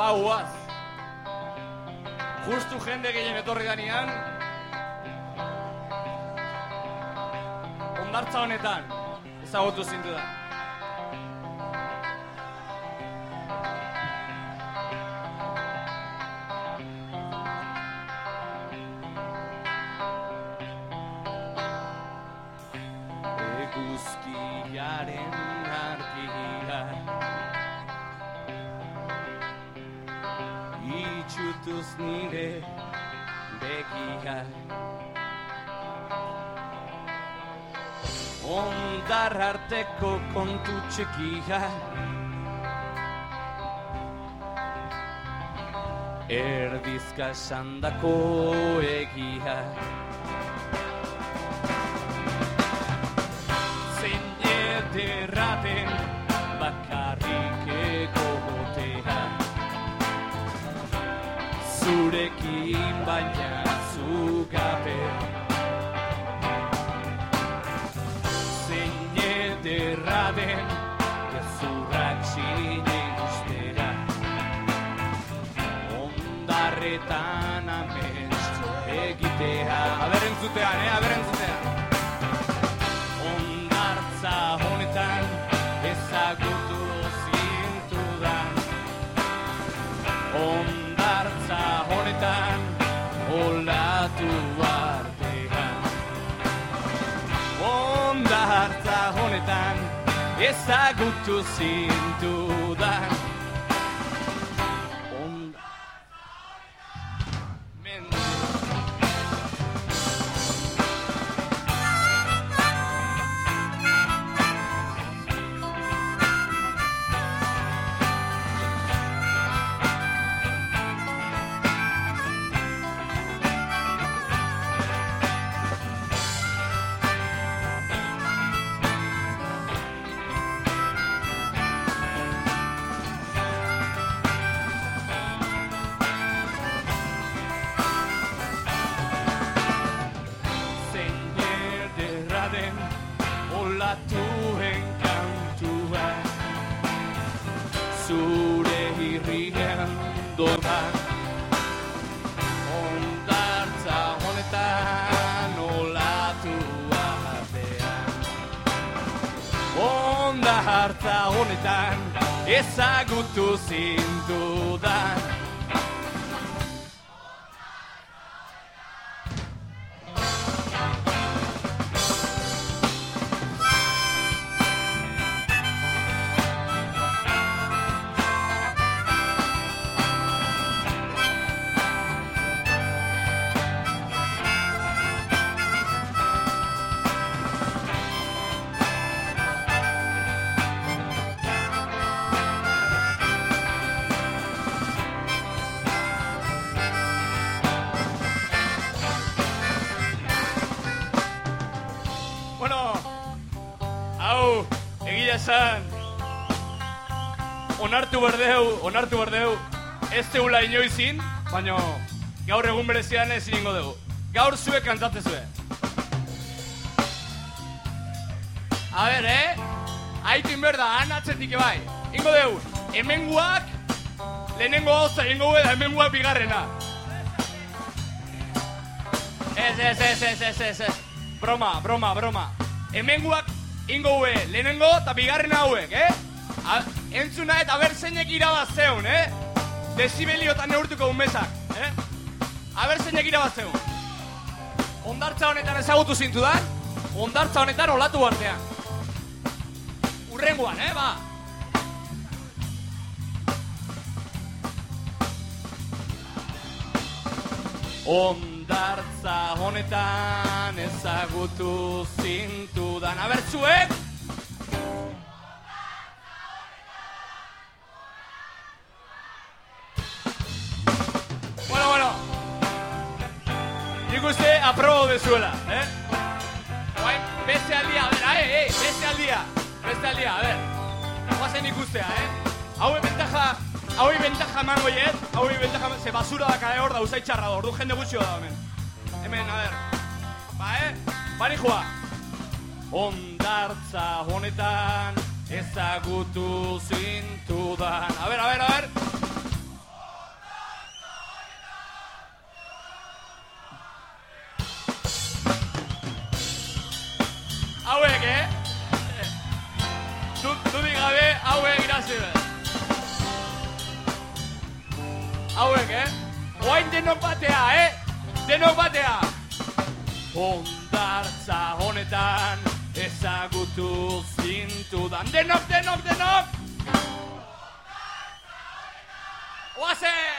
Bauaz. Justu jende gehien etorri danean, ondartza honetan, ezagutu zintu da. Itxutuz nire begia Ondar arteko kontu txekia Erdizka esandako egia baina zugabe Zein ederraten gezurrak sinistera Ondarretan amets egitea. Aber entzutean, eh? Aber entzutean ezagutu zintudan olatuen kantua zure irrian doan ondartza honetan olatua bean ondartza honetan ezagutu zintudan egia esan, onartu berdeu, onartu berdeu, ez zeula inoizin, baina gaur egun berezian ez ingo dugu. Gaur zuek kantatze zue. A ber, eh? Aitin berda, han atzetik bai. Ingo dugu, hemenguak, lehenengo hauza ingo da hemenguak bigarrena. Ez, ez, ez, ez, ez, ez, ez. Broma, broma, broma. Hemenguak ingo hue, lehenengo eta bigarren hauek, eh? A, entzuna eta ber zeinek irabazzeun, eh? Desibeliotan neurtuko unbezak, eh? Aber zeinek irabazzeun. Ondartza honetan ezagutu zintudan, ondartza honetan olatu artean. Urrengoan, eh, ba? Ondartza honetan ezagutu zintudan abertzuek Bueno, bueno Nik uste aprobo dezuela, eh? Oain, beste aldia, a ver, eh, eh, beste aldia Beste aldia, a ver Guazen ikustea, eh? Hau bentaja, hau bentaja emango jet Hau bentaja, ze basura da hor da, usai txarra da, ordu jende gutxio da hemen. Hemen, a ver Ba, eh? Bari joa. Ondartza honetan ezagutu zintudan. A ver, a ver, a ver hauek, eh? Oain denok batea, eh? Denok batea! Ondartza honetan ezagutu zintudan Denok, denok, denok! Oaze!